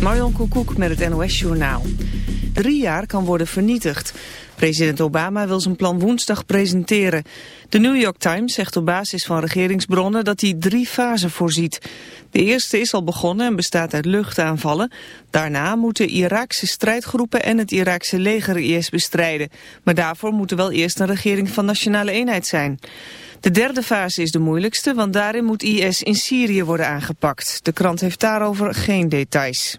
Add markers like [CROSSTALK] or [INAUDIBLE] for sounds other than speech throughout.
Marion Koekoek met het NOS-journaal. Drie jaar kan worden vernietigd. President Obama wil zijn plan woensdag presenteren. De New York Times zegt op basis van regeringsbronnen dat hij drie fasen voorziet. De eerste is al begonnen en bestaat uit luchtaanvallen. Daarna moeten Iraakse strijdgroepen en het Iraakse leger IS bestrijden. Maar daarvoor moet er wel eerst een regering van nationale eenheid zijn. De derde fase is de moeilijkste, want daarin moet IS in Syrië worden aangepakt. De krant heeft daarover geen details.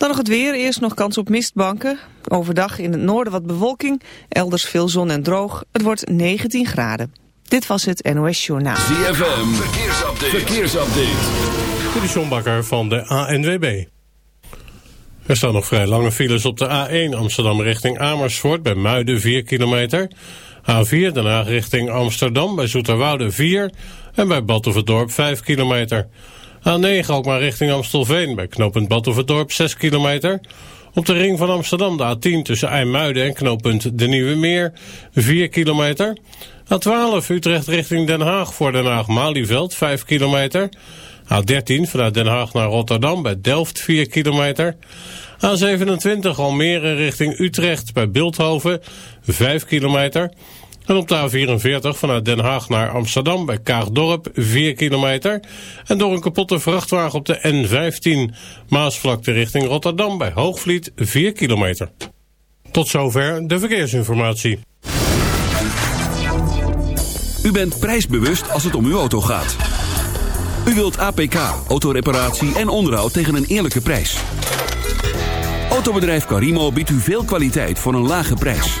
Dan nog het weer. Eerst nog kans op mistbanken. Overdag in het noorden wat bewolking. Elders veel zon en droog. Het wordt 19 graden. Dit was het NOS Journaal. ZFM. Verkeersupdate. Verkeersupdate. De van de ANWB. Er staan nog vrij lange files op de A1 Amsterdam richting Amersfoort bij Muiden 4 kilometer. A4 Den Haag richting Amsterdam bij Zoeterwoude 4 en bij Batuverdorp 5 kilometer. A9 ook maar richting Amstelveen bij knooppunt Badhoevedorp 6 kilometer. Op de ring van Amsterdam de A10 tussen IJmuiden en knooppunt De Nieuwe Meer 4 kilometer. A12 Utrecht richting Den Haag voor Den Haag-Malieveld 5 kilometer. A13 vanuit Den Haag naar Rotterdam bij Delft 4 kilometer. A27 Almere richting Utrecht bij Beeldhoven 5 kilometer. En op de A44 vanuit Den Haag naar Amsterdam bij Kaagdorp 4 kilometer. En door een kapotte vrachtwagen op de N15 Maasvlakte richting Rotterdam bij Hoogvliet 4 kilometer. Tot zover de verkeersinformatie. U bent prijsbewust als het om uw auto gaat. U wilt APK, autoreparatie en onderhoud tegen een eerlijke prijs. Autobedrijf Carimo biedt u veel kwaliteit voor een lage prijs.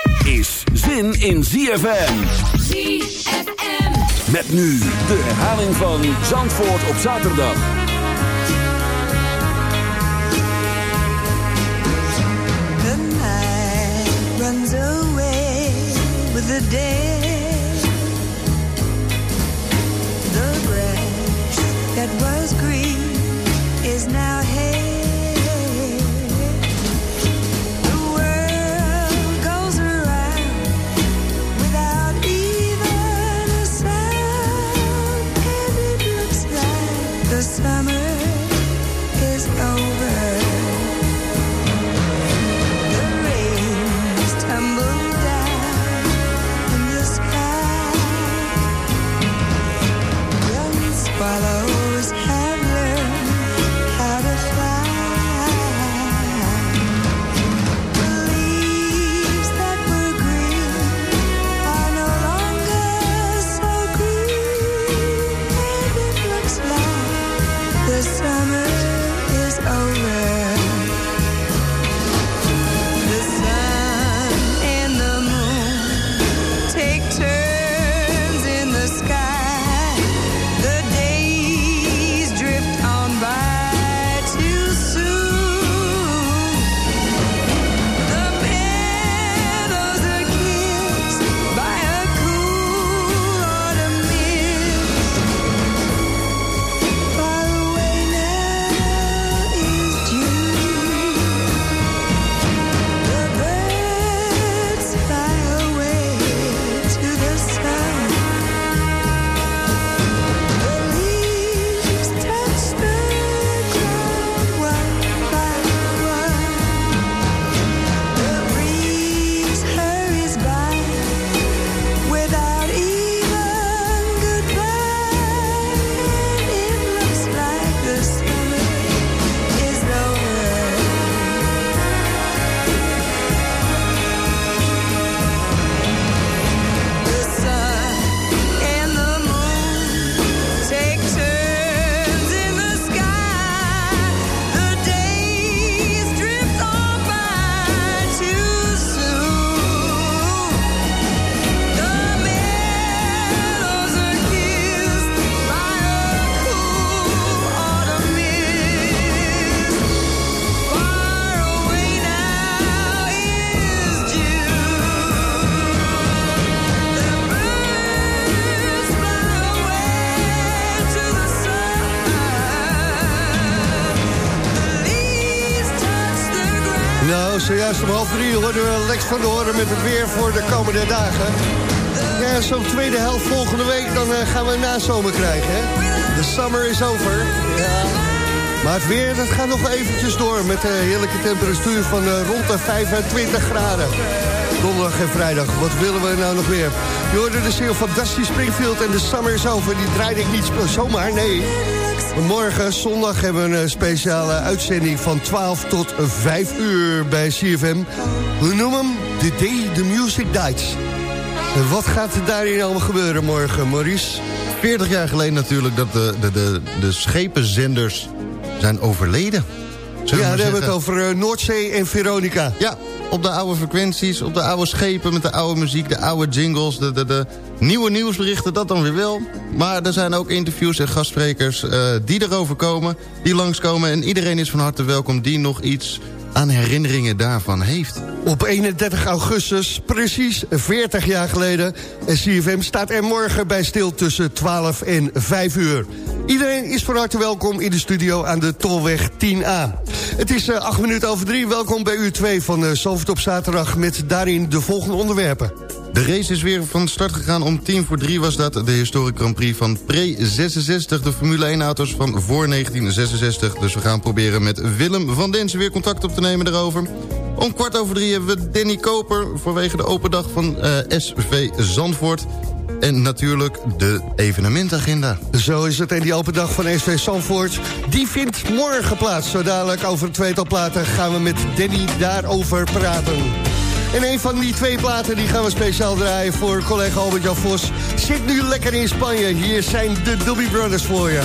is zin in ZFM. ZFM. Met nu de herhaling van Zandvoort op zaterdag. The night runs away with the day. The grass that was green is now hay. Zojuist om half drie hoorden we Lex van de Horen met het weer voor de komende dagen. Ja, zo'n tweede helft volgende week, dan eh, gaan we een nazomer krijgen? De summer is over. Ja. Maar het weer, dat gaat nog eventjes door met een heerlijke temperatuur van eh, rond de 25 graden. Donderdag en vrijdag, wat willen we nou nog meer? Je hoorde de van Dusty Springfield en de summer is over. Die draaide ik niet zomaar, nee. Morgen, zondag, hebben we een speciale uitzending van 12 tot 5 uur bij CFM. We noemen hem The Day the Music Dies. En wat gaat er daarin allemaal gebeuren morgen, Maurice? 40 jaar geleden natuurlijk dat de, de, de, de schepenzenders zijn overleden. Ja, we hebben we het over eh, Noordzee en Veronica. Ja, op de oude frequenties, op de oude schepen met de oude muziek, de oude jingles, de, de, de nieuwe nieuwsberichten, dat dan weer wel. Maar er zijn ook interviews en gastsprekers eh, die erover komen, die langskomen. En iedereen is van harte welkom die nog iets aan herinneringen daarvan heeft. Op 31 augustus, precies 40 jaar geleden. En CFM staat er morgen bij stil tussen 12 en 5 uur. Iedereen is van harte welkom in de studio aan de Tolweg 10A. Het is eh, 8 minuten over 3. Welkom bij uur 2 van uh, Zalvert op zaterdag... met daarin de volgende onderwerpen. De race is weer van start gegaan. Om tien voor drie was dat de historic Grand Prix van pre-66. De Formule 1-auto's van voor 1966. Dus we gaan proberen met Willem van Densen weer contact op te nemen daarover. Om kwart over drie hebben we Danny Koper... vanwege de open dag van eh, SV Zandvoort. En natuurlijk de evenementagenda. Zo is het. En die open dag van SV Zandvoort... die vindt morgen plaats. Zo dadelijk over een tweetal platen gaan we met Danny daarover praten. En een van die twee platen die gaan we speciaal draaien voor collega Albert-Jan Vos. Zit nu lekker in Spanje. Hier zijn de Doobie Brothers voor je.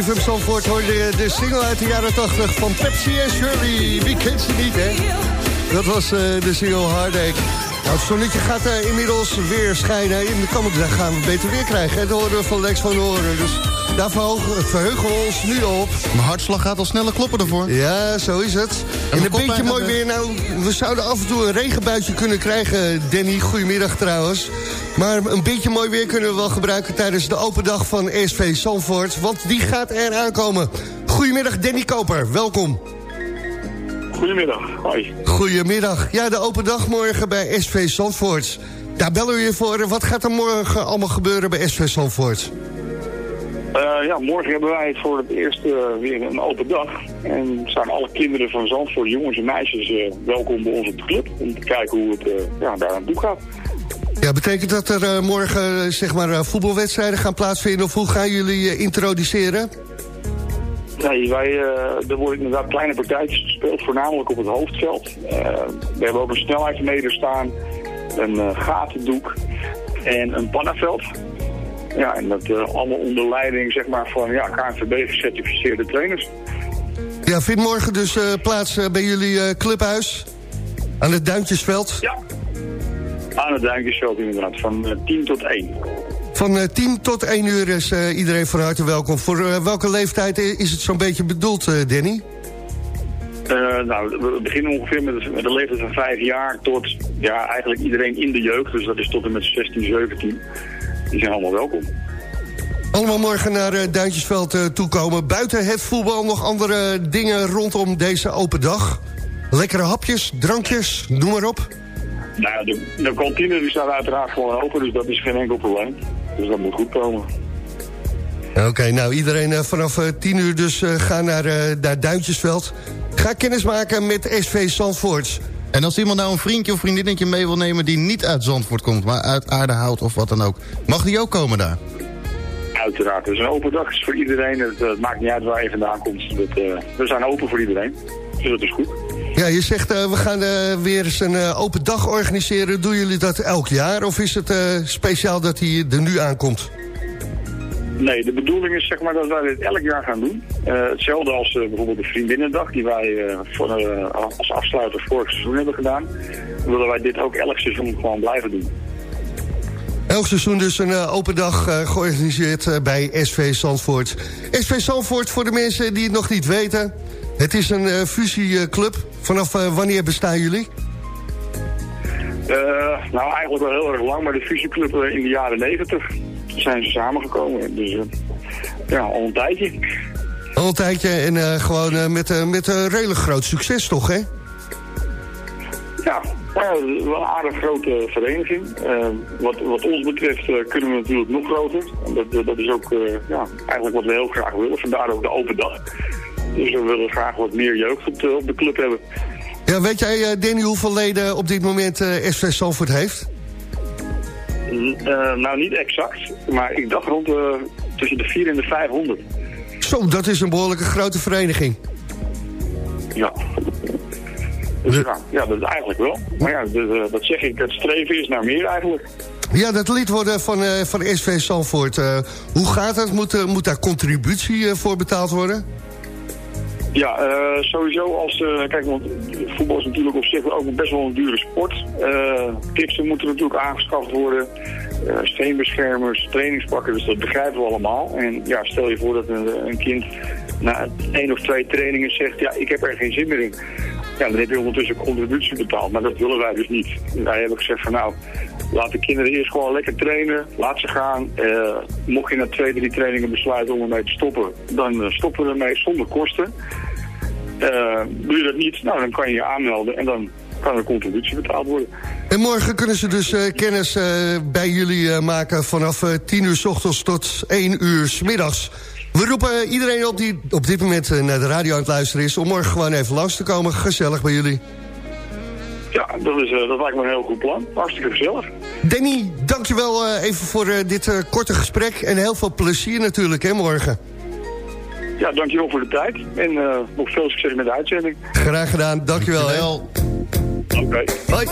CFM Zandvoort hoorde je de single uit de jaren 80 van Pepsi en Shirley. Wie kent ze niet, hè? Dat was eh, de single Heartache. Nou, het zonnetje gaat eh, inmiddels weer schijnen. In de komende dag gaan we beter weer krijgen. hè? Dat horen we van Lex van Horen. Dus daar verheugen we ons nu op. Mijn hartslag gaat al sneller kloppen ervoor. Ja, zo is het. En, een beetje mooi weer. Nou, we zouden af en toe een regenbuitje kunnen krijgen. Danny, goedemiddag trouwens. Maar een beetje mooi weer kunnen we wel gebruiken... tijdens de open dag van SV Zandvoort. Want die gaat er aankomen. Goedemiddag, Danny Koper. Welkom. Goedemiddag. Hoi. Goedemiddag. Ja, de open dag morgen bij SV Zandvoort. Daar bellen we je voor. Wat gaat er morgen allemaal gebeuren bij SV Zandvoort? Eh, ja, morgen hebben wij voor het eerst eh, weer een open dag. En zijn alle kinderen van Zandvoort, jongens en meisjes, eh, welkom bij ons op de club. Om te kijken hoe het ja, daar aan toe gaat. Ja, betekent dat er eh, morgen eh, zeg maar, eh, voetbalwedstrijden gaan plaatsvinden... of hoe gaan jullie introduceren? Nee, wij, er worden inderdaad kleine partijtjes gespeeld, voornamelijk op het hoofdveld. We hebben ook een snelheidsmeter staan, een gatendoek en een pannenveld. Ja, en dat allemaal onder leiding zeg maar, van ja, KNVB-gecertificeerde trainers. Ja, vindt morgen dus plaats bij jullie clubhuis aan het Duintjesveld. Ja, aan het Duinkjesveld inderdaad, van eh, 10 tot 1. Van eh, 10 tot 1 uur is eh, iedereen van harte welkom. Voor eh, welke leeftijd is het zo'n beetje bedoeld, eh, Danny? Eh, nou, we beginnen ongeveer met, met een leeftijd van 5 jaar tot ja, eigenlijk iedereen in de jeugd. Dus dat is tot en met 16, 17. Die zijn allemaal welkom. Allemaal morgen naar eh, Duintjesveld eh, toekomen. Buiten het voetbal nog andere dingen rondom deze open dag? Lekkere hapjes, drankjes, noem maar op. Nou ja, de, de kantine die staat uiteraard gewoon open, dus dat is geen enkel probleem. Dus dat moet goed komen. Oké, nou iedereen eh, vanaf eh, 10 uur dus eh, ga naar, eh, naar Duintjesveld. Ga kennis maken met SV Zandvoort. En als iemand nou een vriendje of vriendinnetje mee wil nemen... die niet uit Zandvoort komt, maar uit Aardehout of wat dan ook... mag die ook komen daar? Uiteraard. Dus een open dag is voor iedereen. Het, eh, het maakt niet uit waar je vandaan komt. Dat, eh, we zijn open voor iedereen. Dus dat is goed. Ja, je zegt eh, we gaan eh, weer eens een eh, open dag organiseren. Doen jullie dat elk jaar of is het speciaal dat hij er nu aankomt? Nee, de bedoeling is zeg maar dat wij dit elk jaar gaan doen. Hetzelfde als bijvoorbeeld de Vriendinnendag die wij voor, als afsluiter vorig seizoen hebben gedaan. Willen wij dit ook elk seizoen gewoon blijven doen. Elk seizoen dus een open dag georganiseerd bij SV Zandvoort. SV Zandvoort, voor de mensen die het nog niet weten... het is een fusieclub. Vanaf eh, wanneer bestaan jullie? Eh, nou, eigenlijk wel heel erg lang, maar de fusieclub eh, in de jaren negentig zijn ze samengekomen. Dus ja, al een tijdje. Al een tijdje en gewoon met, met een redelijk groot succes toch, hè? Ja, nou wel een aardig grote vereniging. Wat, wat ons betreft kunnen we natuurlijk nog groter. Dat, dat is ook ja, eigenlijk wat we heel graag willen. Vandaar ook de open dag. Dus we willen graag wat meer jeugd op de, op de club hebben. Ja, weet jij, eh, Danny, hoeveel leden op dit moment eh, SV Zandvoort heeft? Eh, nou, niet exact, maar ik dacht rond tussen de 4 en de 500. Zo, dat is een behoorlijke grote vereniging. Ja. Dus ja, ja, dat is eigenlijk wel. Maar ja, dus, dat zeg ik, het streven is naar meer eigenlijk. Ja, dat lid worden van, van SV eh, hoe gaat het? Moet, moet daar contributie voor betaald worden? Ja, eh, sowieso als... eh, kijk, want voetbal is natuurlijk op zich ook best wel een dure sport. Kipsen moeten natuurlijk aangeschaft worden. steenbeschermers, trainingspakken, dus dat begrijpen we allemaal. En ja, stel je voor dat een, een kind na één of twee trainingen zegt... ja, ik heb er geen zin meer in. Ja, dan heb je ondertussen contributie betaald. Maar dat willen wij dus niet. Wij hebben gezegd van nou, laat de kinderen eerst gewoon lekker trainen. Laat ze gaan. Eh, mocht je na twee, drie trainingen besluiten om ermee te stoppen, dan eh, stoppen we ermee zonder kosten. Eh, doe je dat niet, nou dan kan je je aanmelden en dan kan er contributie betaald worden. En morgen kunnen ze dus kennis bij jullie maken vanaf eh 10 uur s ochtends tot 1 uur s middags. We roepen iedereen op die op dit moment eh, naar de radio aan het luisteren is... om morgen gewoon even langs te komen. Gezellig bij jullie. Ja, dat, is, eh, dat lijkt me een heel goed plan. Hartstikke gezellig. Danny, dankjewel eh even voor dit eh, korte gesprek. En heel veel plezier natuurlijk, hè, morgen. Ja, dankjewel voor de tijd. En eh, nog veel succes met de uitzending. Graag gedaan, dankjewel. Oké. Hoi.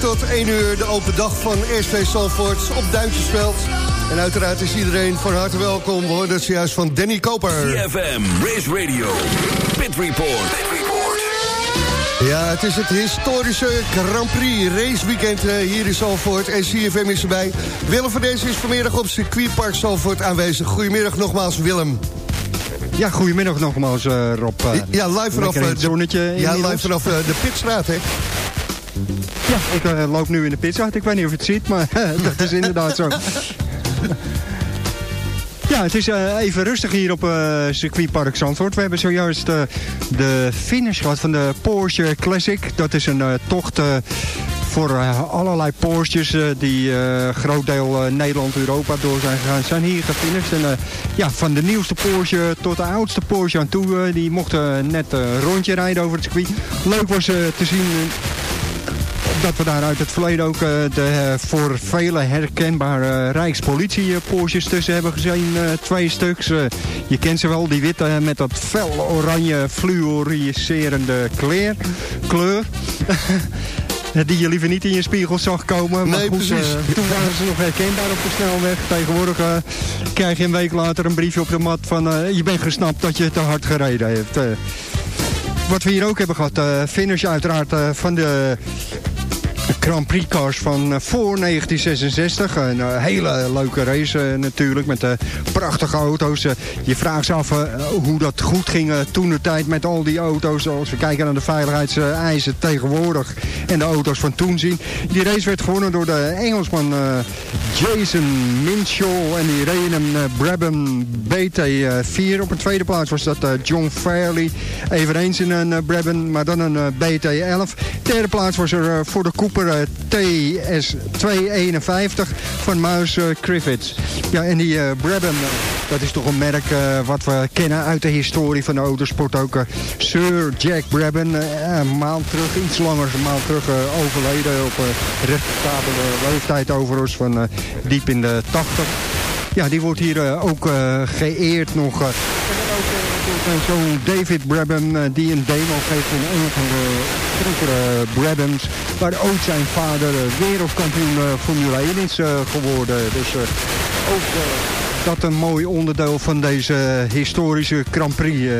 Tot 1 uur de open dag van SV Salford op Duintjesveld. En uiteraard is iedereen van harte welkom. We hoorden het zojuist van Danny Koper. CFM, Race Radio, Pit Report. Ja, het is het historische Grand Prix raceweekend eh, hier in Salford. En CFM is erbij. Willem van deze is vanmiddag op circuitpark Salford aanwezig. Goedemiddag nogmaals, Willem. Ja, goedemiddag nogmaals, eh, Rob. Ja, live vanaf, eh, de- zonnetje Ja, live vanaf de Pitstraat, hè? Ja, ik eh, loop nu in de pizza. Ik weet niet of je het ziet, maar [LAUGHS] dat is inderdaad zo. Ja, het is eh, even rustig hier op eh circuitpark Zandvoort. We hebben zojuist eh, de finish gehad van de Porsche Classic. Dat is een eh, tocht eh, voor eh, allerlei Porsches eh, die eh groot deel eh, Nederland, Europa door zijn gegaan. Zijn hier gefinished. En eh, ja, van de nieuwste Porsche tot de oudste Porsche aan toe. eh, die mochten net eh, een rondje rijden over het circuit. Leuk was eh, te zien eh, dat we daar uit het verleden ook eh, de eh, voor velen herkenbare Rijkspolitie eh, Porsches tussen hebben gezien. eh, twee stuks. Je kent ze wel, die witte met dat fel oranje fluoriserende kleur. kleur. [LAUGHS] Die je liever niet in je spiegel zag komen. Maar Nee, goed, precies. toen waren ze nog herkenbaar op de snelweg. Tegenwoordig krijg je een week later een briefje op de mat van... je bent gesnapt dat je te hard gereden heeft. Eh, wat we hier ook hebben gehad, eh finish uiteraard van de Grand Prix cars van eh, voor 1966. Een eh, hele leuke race eh, natuurlijk met prachtige auto's. Je vraagt je af hoe dat goed ging toen de tijd met al die auto's. Als we kijken naar de veiligheidseisen tegenwoordig en de auto's van toen zien. Die race werd gewonnen door de Engelsman Jason Minshaw en die een eh, Brabham BT4. Op een tweede plaats was dat John Fairley. Eveneens in een Brabham, maar dan een eh, BT11. Derde plaats was er voor de Cooper eh, TS251 van Muis eh, Griffiths. Ja, en die eh, Brabham, dat is toch een merk wat we kennen uit de historie van de autosport ook. Sir Jack Brabham, een maand terug, iets langer, een maand terug overleden op respectabele leeftijd overigens van diep in de 80. Ja, die wordt hier ook geëerd nog. zo'n David Brabham die een demo geeft van een van de vroegere Brabhams. Waar ook zijn vader eh, wereldkampioen eh, Formule 1 is eh, geworden. Dus ook dat een mooi onderdeel van deze historische Grand Prix.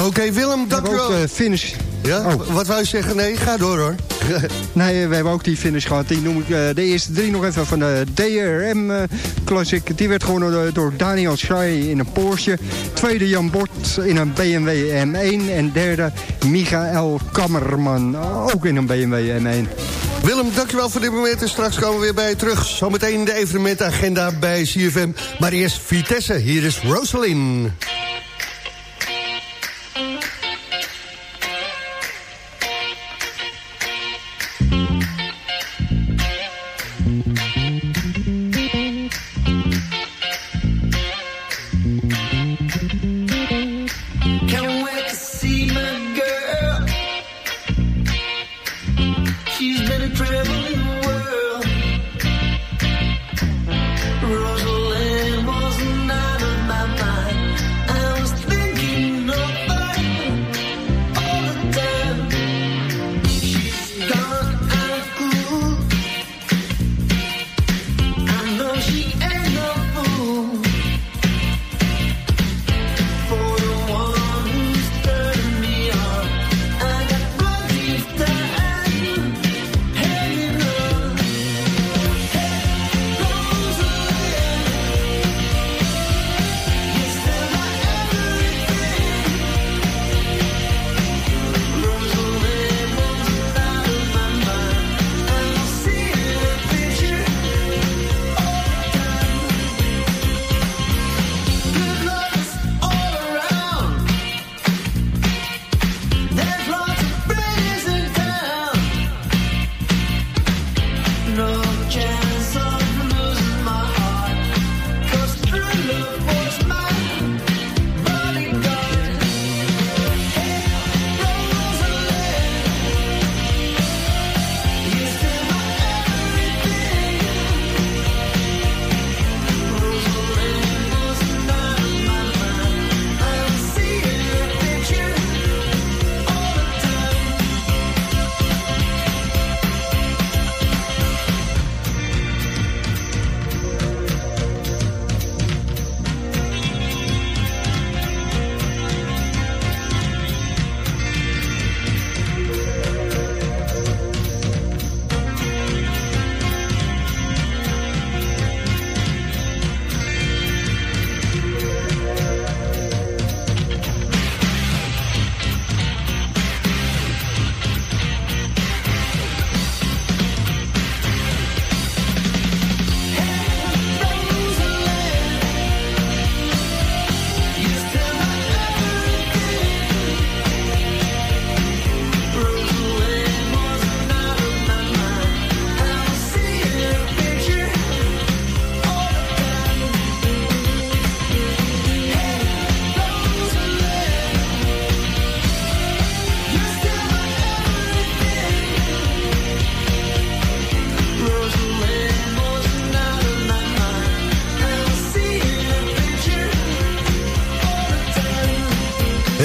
Oké, Willem, We hebben dankjewel. ook eh, finish. Ja, Oh. wat wou je zeggen? Nee, ga door hoor. [LAUGHS] Nee, we hebben ook die finish gehad. Die noem ik eh, de eerste drie nog even van de DRM eh, Classic. Die werd gewonnen door, door Daniel Schreier in een Porsche. Tweede Jan Bort in een BMW M1. En derde Michael Kammerman, ook in een BMW M1. Willem, dankjewel voor dit moment. En straks komen we weer bij je terug. Zometeen de evenementagenda bij CFM. Maar eerst Vitesse. Hier is Rosalind.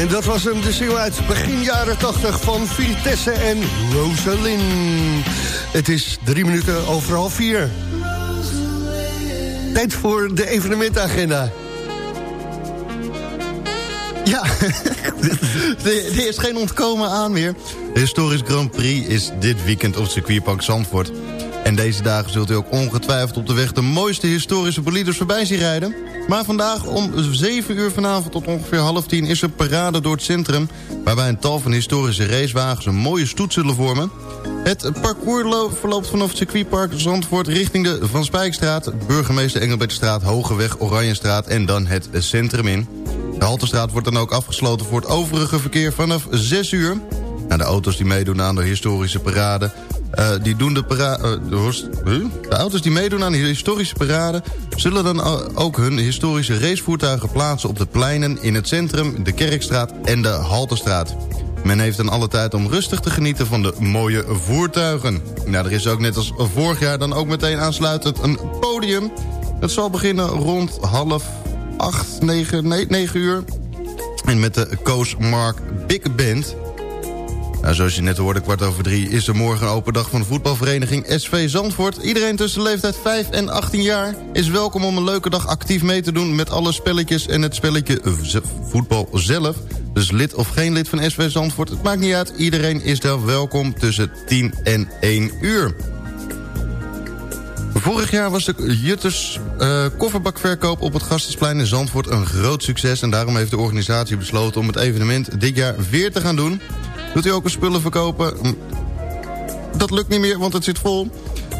En dat was hem, de single uit begin jaren 80 van Vitesse en Rosalind. Het is drie minuten over half vier. Tijd voor de evenementagenda. Ja, [LAUGHS] er er is geen ontkomen aan meer. De historisch Grand Prix is dit weekend op circuitpark Zandvoort. En deze dagen zult u ook ongetwijfeld op de weg de mooiste historische bolides voorbij zien rijden. Maar vandaag om 7 uur vanavond tot ongeveer half 10 is er parade door het centrum... waarbij een tal van historische racewagens een mooie stoet zullen vormen. Het parcours lo- verloopt vanaf het circuitpark Zandvoort richting de Van Spijkstraat... burgemeester Engelbertstraat, Hogeweg, Oranjestraat en dan het centrum in. De Halterstraat wordt dan ook afgesloten voor het overige verkeer vanaf 6 uur. Nou, de auto's die meedoen aan de historische parade... eh, die doen de, para eh, de, de auto's die meedoen aan de historische parade... zullen dan ook hun historische racevoertuigen plaatsen... op de pleinen in het centrum, de Kerkstraat en de Halterstraat. Men heeft dan alle tijd om rustig te genieten van de mooie voertuigen. Nou, er is ook net als vorig jaar dan ook meteen aansluitend een podium. Het zal beginnen rond half acht, negen, nee, negen uur. En met de Koos Mark Big Band. Nou, zoals je net hoorde, kwart over drie... is er morgen een open dag van de voetbalvereniging SV Zandvoort. Iedereen tussen de leeftijd 5 en 18 jaar... is welkom om een leuke dag actief mee te doen... met alle spelletjes en het spelletje voetbal zelf. Dus lid of geen lid van SV Zandvoort, het maakt niet uit. Iedereen is daar welkom tussen 10 en 1 uur. Vorig jaar was de Jutters uh, kofferbakverkoop op het Gastensplein in Zandvoort een groot succes. En daarom heeft de organisatie besloten om het evenement dit jaar weer te gaan doen. Doet u ook een spullen verkopen? Hm, Dat lukt niet meer, want het zit vol.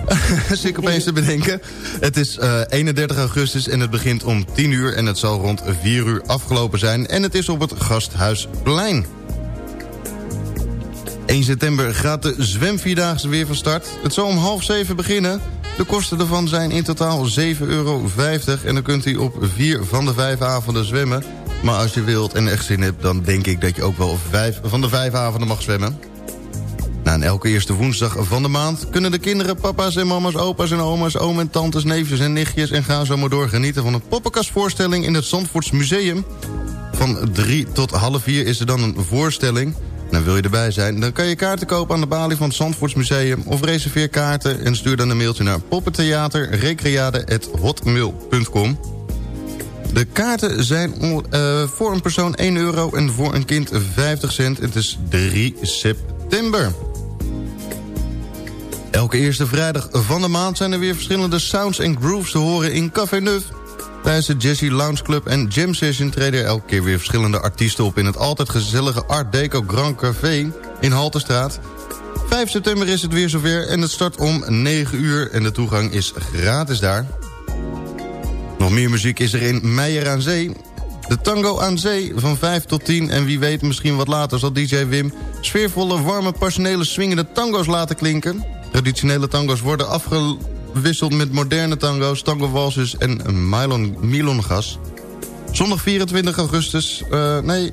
[LAUGHS] Zit ik opeens te bedenken. Het is uh, 31 augustus en het begint om 10 uur... en het zal rond 4 uur afgelopen zijn. En het is op het Gasthuisplein. 1 september gaat de zwemvierdaagse weer van start. Het zal om half 7 beginnen. De kosten ervan zijn in totaal 7,50 euro. En dan kunt u op vier van de vijf avonden zwemmen. Maar als je wilt en echt zin hebt... dan denk ik dat je ook wel vijf van de vijf avonden mag zwemmen. Na een elke eerste woensdag van de maand... kunnen de kinderen, papa's en mama's, opa's en oma's... oom en tantes, neefjes en nichtjes en gaan zo maar door... genieten van een poppenkastvoorstelling in het Zandvoorts Museum. Van drie tot half vier is er dan een voorstelling... Nou, wil je erbij zijn, dan kan je kaarten kopen aan de balie van het Zandvoortsmuseum... of reserveer kaarten en stuur dan een mailtje naar poppentheaterrecreade.hotmail.com. De kaarten zijn uh, voor een persoon 1 euro en voor een kind 50 cent. Het is 3 september. Elke eerste vrijdag van de maand zijn er weer verschillende sounds en grooves te horen in Café Neuf. Tijdens de Jesse Lounge Club en Jam Session treden er elke keer weer verschillende artiesten op... in het altijd gezellige Art Deco Grand Café in Halterstraat. 5 september is het weer zover en het start om 9 uur en de toegang is gratis daar. Nog meer muziek is er in Meijer aan Zee. De Tango aan Zee van 5 tot 10 en wie weet misschien wat later zal DJ Wim... sfeervolle, warme, passionele, swingende tango's laten klinken. Traditionele tango's worden afgewisseld met moderne tango's, tango walsus en Milon, Milongas. Zondag 24 augustus, uh, nee,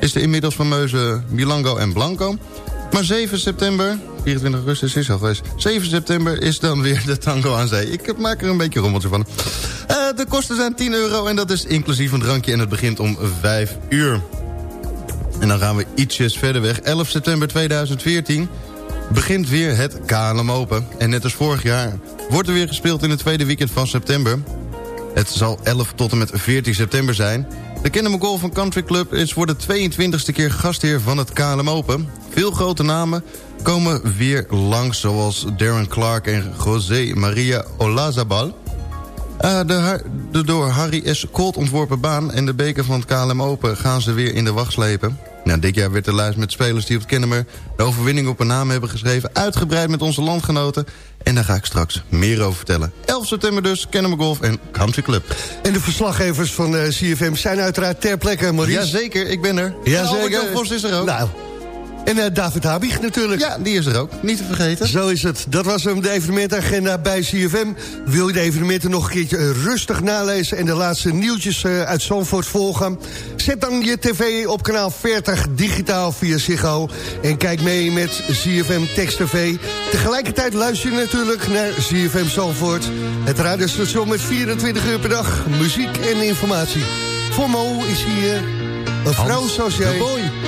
is de inmiddels fameuze Milango en Blanco. Maar 7 september, 24 augustus is al geweest... 7 september is dan weer de tango aan zee. Ik maak er een beetje rommeltje van. Uh, de kosten zijn 10 euro en dat is inclusief een drankje... en het begint om 5 uur. En dan gaan we ietsjes verder weg. 11 september 2014 begint weer het KLM Open. En net als vorig jaar wordt er weer gespeeld in het tweede weekend van september. Het zal 11 tot en met 14 september zijn. De Kennemer Golf Country Club is voor de 22e keer gastheer van het KLM Open. Veel grote namen komen weer langs, zoals Darren Clark en José Maria Olazabal. Uh, de, de, door Harry S. Colt ontworpen baan en de beker van het KLM Open gaan ze weer in de wacht slepen. Nou, dit jaar werd de lijst met spelers die op het Kennemer de overwinning op een naam hebben geschreven... uitgebreid met onze landgenoten. En daar ga ik straks meer over vertellen. 11 september dus, Kennemer Golf en Country Club. En de verslaggevers van uh, CFM zijn uiteraard ter plekke, Maurice. Jazeker, ik ben er. Jazeker. Jan Vos is er ook. Nou, en uh, David Habig natuurlijk. Ja, die is er ook. Niet te vergeten. Zo is het. Dat was hem, de evenementagenda bij CFM. Wil je de evenementen nog een keertje uh, rustig nalezen... en de laatste nieuwtjes uh, uit Zandvoort volgen? Zet dan je tv op kanaal 40 digitaal via Ziggo... en kijk mee met CFM Text TV. Tegelijkertijd luister je natuurlijk naar CFM Zandvoort. Het radiostation met 24 uur per dag. Muziek en informatie. Voor Mo is hier een vrouw zoals jij.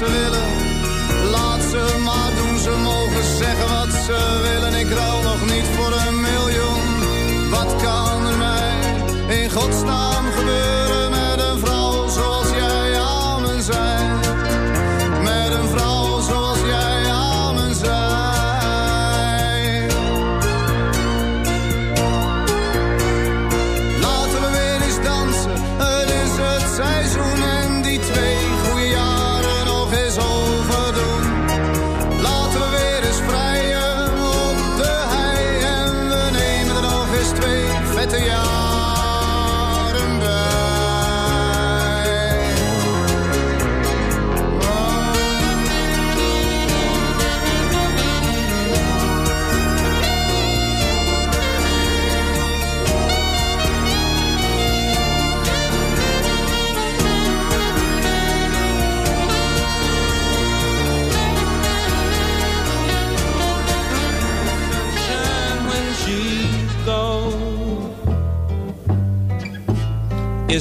a little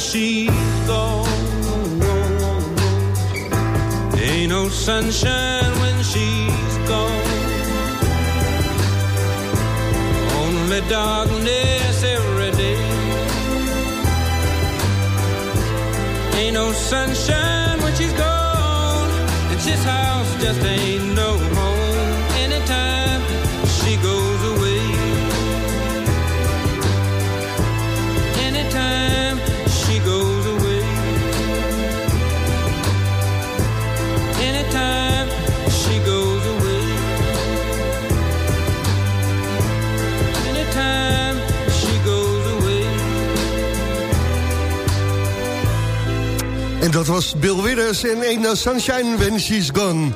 She's gone. Ain't no sunshine when she's gone. Only darkness every day. Ain't no sunshine when she's gone. House just ain't dat was Bill Withers en Ain't No Sunshine When She's Gone.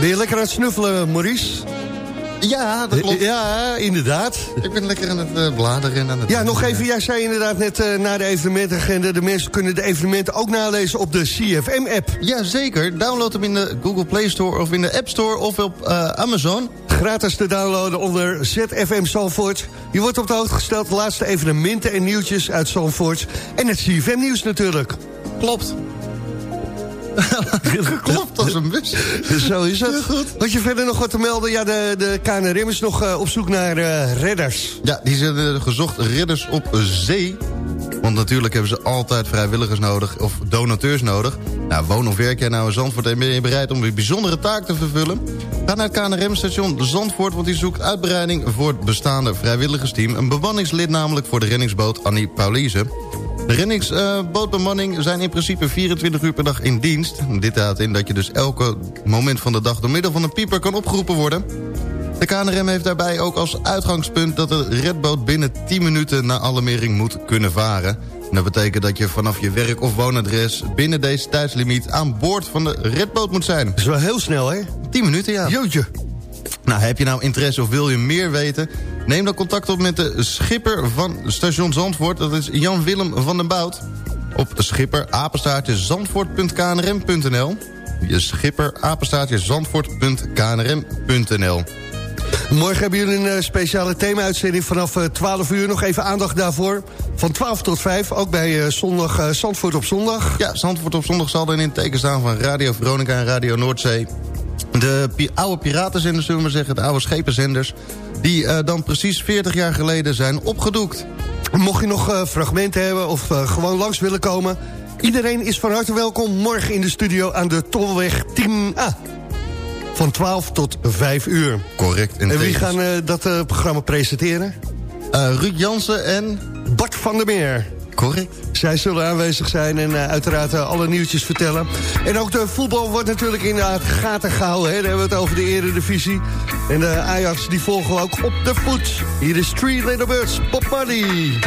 Ben je lekker aan het snuffelen, Maurice? Ja, dat klopt. Ja, inderdaad. Ik ben lekker aan het eh, bladeren. en Aan het Ja, nog even, jij zei inderdaad net uh, na de evenementagenda... de mensen kunnen de evenementen ook nalezen op de CFM-app. Jazeker, download hem in de Google Play Store of in de App Store of op uh, Amazon. Gratis te downloaden onder ZFM Zalvoort. Je wordt op de hoogte gesteld de laatste evenementen en nieuwtjes uit Zalvoort. En het CFM-nieuws natuurlijk. Klopt. [LAUGHS] Klopt als een bus. Zo is het. Had je verder nog wat te melden? Ja, de, de KNRM is nog uh, op zoek naar uh, redders. Ja, die zijn uh, gezocht redders op zee. Want natuurlijk hebben ze altijd vrijwilligers nodig, of donateurs nodig. Nou, woon of werk jij nou in Zandvoort en ben je bereid om een bijzondere taak te vervullen? Ga naar het KNRM-station Zandvoort, want die zoekt uitbreiding voor het bestaande vrijwilligersteam. Een bemanningslid namelijk voor de reddingsboot Annie Paulize. De reddingsbootbemanning uh, zijn in principe 24 uur per dag in dienst. Dit houdt in dat je dus elke moment van de dag door middel van een pieper kan opgeroepen worden. De KNRM heeft daarbij ook als uitgangspunt dat de redboot binnen 10 minuten na alarmering moet kunnen varen. En dat betekent dat je vanaf je werk of woonadres binnen deze tijdslimiet aan boord van de redboot moet zijn. Dat is wel heel snel, hè? 10 minuten, ja. Jootje. Nou, heb je nou interesse of wil je meer weten? Neem dan contact op met de schipper van station Zandvoort. Dat is Jan-Willem van den Bout. Op schipper apenstaartje zandvoort.knrm.nl Je schipper apenstaartje zandvoort.knrm.nl Morgen hebben jullie een uh, speciale thema-uitzending vanaf uh, 12 uur. Nog even aandacht daarvoor. Van 12 tot 5, ook bij uh, zondag, Zandvoort op zondag. Ja, Zandvoort op zondag zal dan in het teken staan van Radio Veronica en Radio Noordzee. De pi- oude piratenzenders, zullen we maar zeggen, de oude schepenzenders... die eh, dan precies 40 jaar geleden zijn opgedoekt. Mocht je nog eh, fragmenten hebben of eh, gewoon langs willen komen... iedereen is van harte welkom morgen in de studio aan de Tolweg 10A. Van 12 tot 5 uur. Correct. En, wie tevens- gaan dat programma presenteren? Ruud Jansen en... Bart van der Meer. Correct. Zij zullen aanwezig zijn en eh, uiteraard eh, alle nieuwtjes vertellen. En ook de voetbal wordt natuurlijk in de gaten gehouden. Hè? Dan hebben we het over de eredivisie. En de Ajax die volgen we ook op de voet. Hier is Three Little Birds, Marley.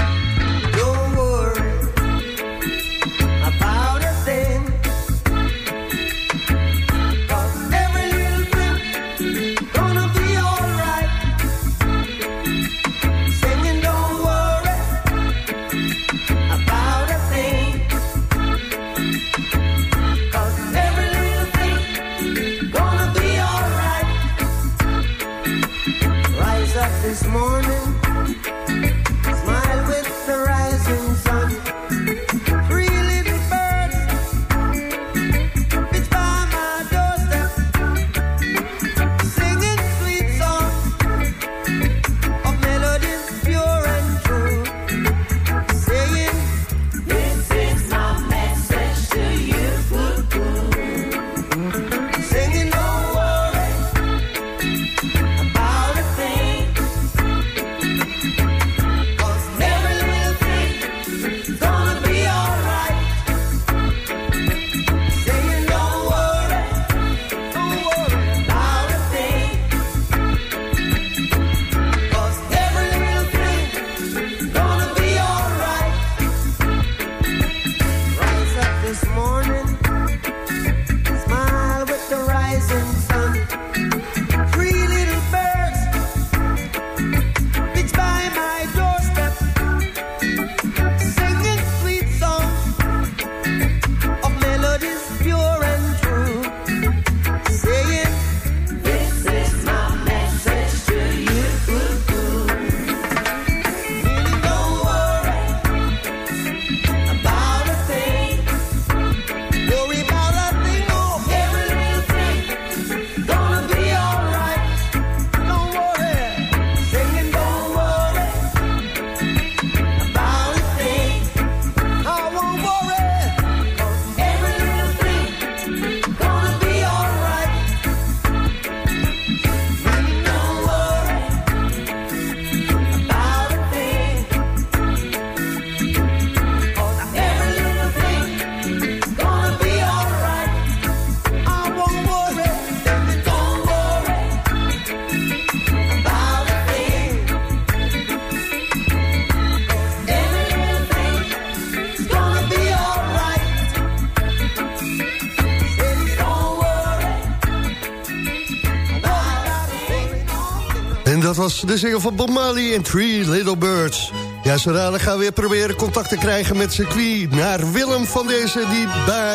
De zinger van Bob Marley en Three Little Birds. Ja, zo gaan we weer proberen contact te krijgen met circuit... naar Willem van deze, die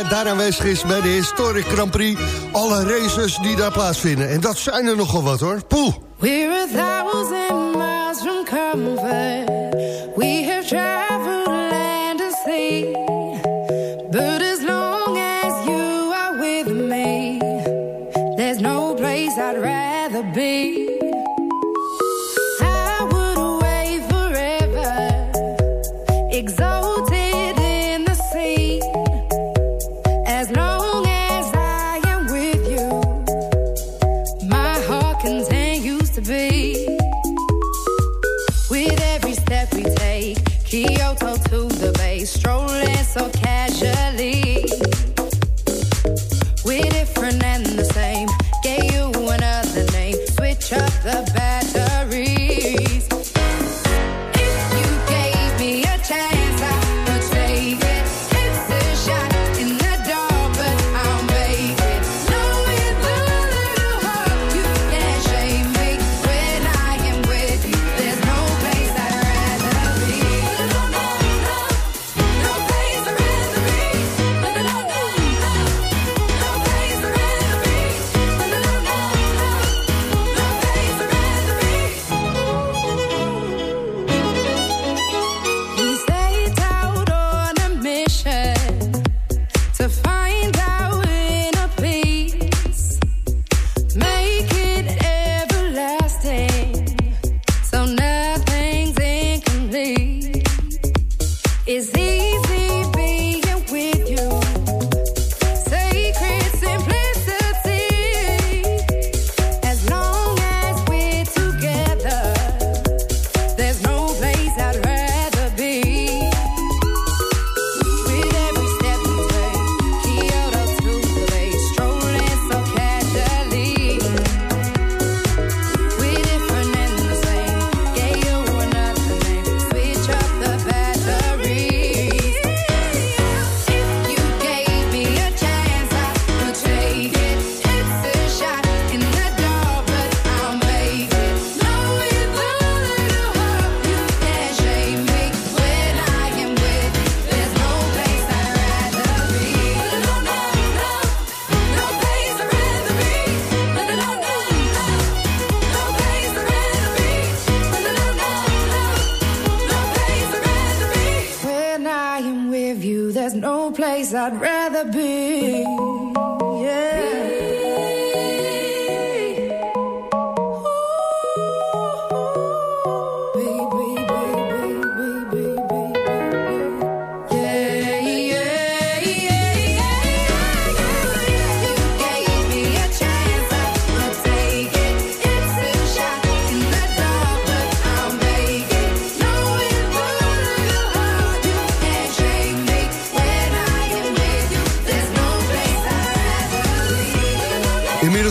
daar aanwezig is bij de Historic Grand Prix. Alle races die daar plaatsvinden. En dat zijn er nogal wat, hoor. Poeh! We're a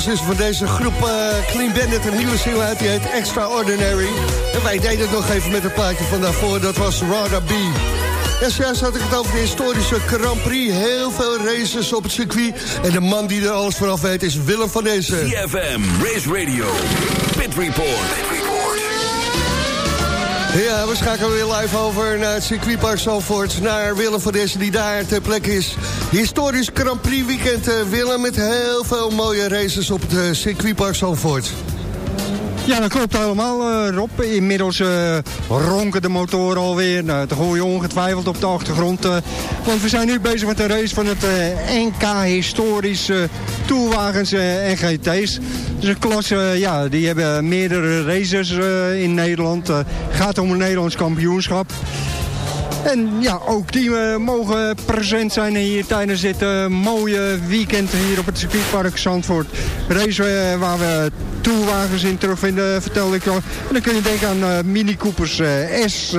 Van deze groep eh, Clean Bandit een nieuwe single uit. Die heet Extraordinary. En wij deden het nog even met een plaatje van daarvoor. Dat was Rada B. En had ik het over de historische Grand Prix. Heel veel races op het circuit. En de man die er alles vanaf weet is Willem van deze. CFM, Race Radio, Pit Report. Ja, we schakelen weer live over naar het circuitpark Zalvoort. Naar Willem van Dessen die daar ter plekke is. Historisch Grand Prix weekend eh, Willem met heel veel mooie races op het eh, circuitpark Zalvoort. Ja, dat klopt helemaal, eh, Rob. Inmiddels eh, ronken de motoren alweer. Nou, dat hoor je ongetwijfeld op de achtergrond. eh, want we zijn nu bezig met de race van het NK Historisch Tourwagens eh, en GT's. Dus een klasse, ja, die hebben meerdere races in Nederland. Gaat om een Nederlands kampioenschap. En ja, ook die eh, mogen present zijn hier tijdens dit eh, mooie weekend hier op het circuitpark Zandvoort. Race eh, waar we toerwagens in terugvinden, vertelde ik al. En dan kun je denken aan Mini Coopers S...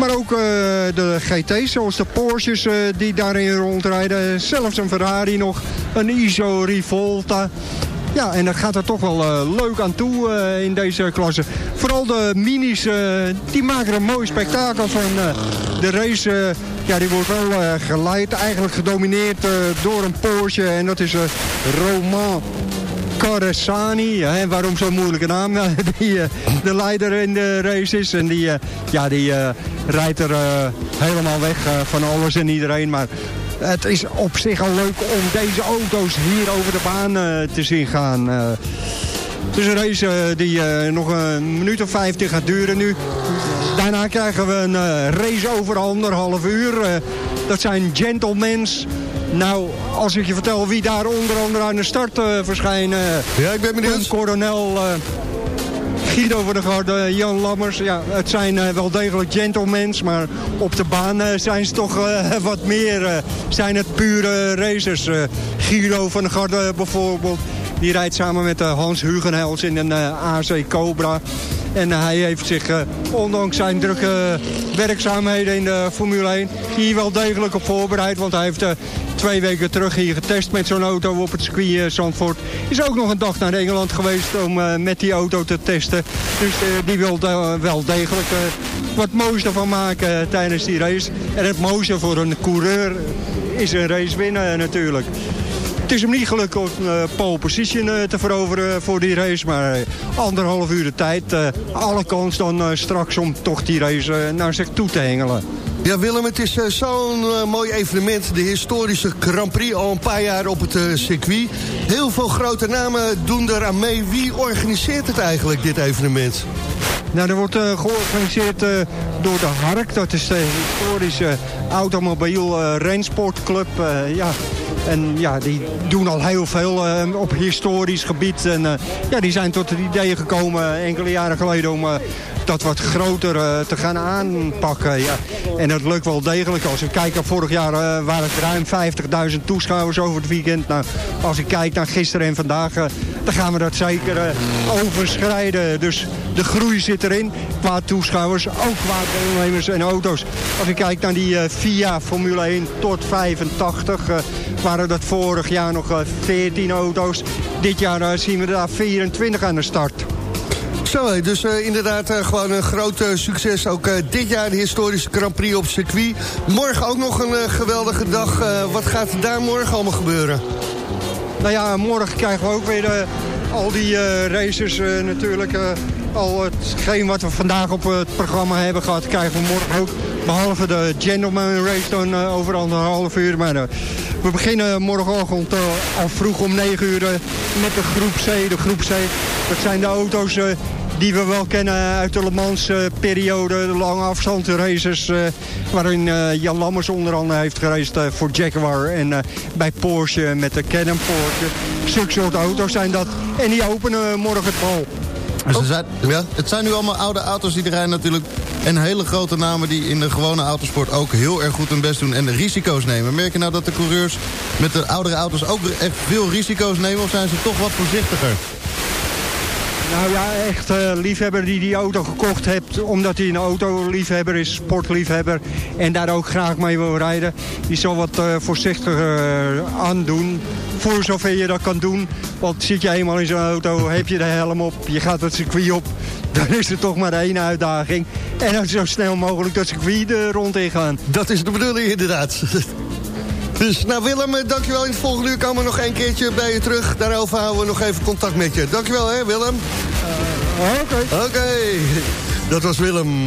maar ook de GT's, zoals de Porsches die daarin rondrijden. Zelfs een Ferrari nog, een ISO Rivolta. Ja, en dat gaat er toch wel eh, leuk aan toe eh, in deze klasse. Vooral de minis, eh, die maken een mooi spektakel van de race. ja, die wordt wel geleid, eigenlijk gedomineerd door een Porsche. En dat is Roman Caressani. Hè, waarom zo'n moeilijke naam? Ja, [LAUGHS] die de leider in de race is. En die, ja, die rijdt er helemaal weg van alles en iedereen. Maar het is op zich al leuk om deze auto's hier over de baan eh, te zien gaan. Eh, het is een race eh, die nog een minuut of 50 gaat duren nu. Daarna krijgen we een race over anderhalf uur. Dat zijn gentlemans. Nou, als ik je vertel wie daar onder andere aan de start verschijnen. Ja, ik ben benieuwd. Coronel eh, Guido der Garde, Jan Lammers. Ja, het zijn eh, wel degelijk gentlemans, maar op de baan eh, zijn ze toch eh, [LAUGHS] wat meer. zijn het pure racers. Guido van der Garde bijvoorbeeld. Die rijdt samen met eh, Hans Hugenhels in een eh, AC Cobra. En eh, hij heeft zich, ondanks zijn drukke werkzaamheden in de Formule 1... hier wel degelijk op voorbereid. Want hij heeft twee weken terug hier getest met zo'n auto op het circuit Zandvoort. Is ook nog een dag naar Engeland geweest om met die auto te testen. Dus die wil wel degelijk wat moois ervan maken tijdens die race. En het mooiste voor een coureur is een race winnen natuurlijk. Het is hem niet gelukt om uh, pole position eh, te veroveren voor die race. Maar eh, anderhalf uur de tijd. eh, alle kans dan eh, straks om toch die race eh, naar zich toe te hengelen. Ja, Willem, het is eh, zo'n eh, mooi evenement. De historische Grand Prix, al een paar jaar op het eh, circuit. Heel veel grote namen doen eraan mee. Wie organiseert het eigenlijk, dit evenement? Nou, er wordt eh, georganiseerd eh, door de HARK. Dat is de historische automobiel eh rensportclub. eh, ja. En ja, die doen al heel veel eh, op historisch gebied. En eh, ja, die zijn tot het idee gekomen enkele jaren geleden om... eh, dat wat groter eh, te gaan aanpakken. Ja. En dat lukt wel degelijk. Als we kijken, vorig jaar eh, waren het ruim 50.000 toeschouwers over het weekend. Nou, als ik kijk naar gisteren en vandaag, eh, dan gaan we dat zeker eh, overschrijden. Dus de groei zit erin qua toeschouwers, ook qua deelnemers en auto's. Als ik kijk naar die eh, FIA Formule 1 tot 85, eh, waren dat vorig jaar nog eh, 14 auto's. Dit jaar eh, zien we daar 24 aan de start. Zo, dus eh, inderdaad eh, gewoon een groot eh, succes. Ook eh, dit jaar de historische Grand Prix op circuit. Morgen ook nog een eh, geweldige dag. Eh, wat gaat daar morgen allemaal gebeuren? Nou ja, morgen krijgen we ook weer eh, al die eh, eh, natuurlijk. Al hetgeen wat we vandaag op het programma hebben gehad, krijgen we morgen ook. Behalve de Gentleman Race dan eh, over anderhalf uur. Maar eh, we beginnen morgenochtend eh, al vroeg om 9 uur met de groep C. De groep C, dat zijn de auto's die we wel kennen uit de Le Mans periode, de lange afstandsraces, eh, waarin Jan Lammers onder andere heeft gereisd voor Jaguar en bij Porsche met de Canon Porsche. Zulke soort auto's zijn dat. En die openen morgen het bal. Dus er zijn, ja, het zijn nu allemaal oude auto's die er rijden natuurlijk. En hele grote namen die in de gewone autosport ook heel erg goed hun best doen. En de risico's nemen. Merk je nou dat de coureurs met de oudere auto's ook echt veel risico's nemen? Of zijn ze toch wat voorzichtiger? Nou ja, echt eh, liefhebber die die auto gekocht hebt... omdat hij een autoliefhebber is, sportliefhebber... en daar ook graag mee wil rijden... die zal wat eh, voorzichtiger eh, aandoen. Voor zover je dat kan doen. Want zit je eenmaal in zo'n auto, heb je de helm op... je gaat het circuit op, [LAUGHS] dan is er toch maar één uitdaging. En dan zo snel mogelijk dat circuit er rond in gaan. Dat is de bedoeling inderdaad. [LAUGHS] Dus nou Willem, eh, dankjewel. In het volgende uur komen we nog een keertje bij je terug. Daarover houden we nog even contact met je. Dankjewel hè Willem. Oké. Oké, dat was Willem.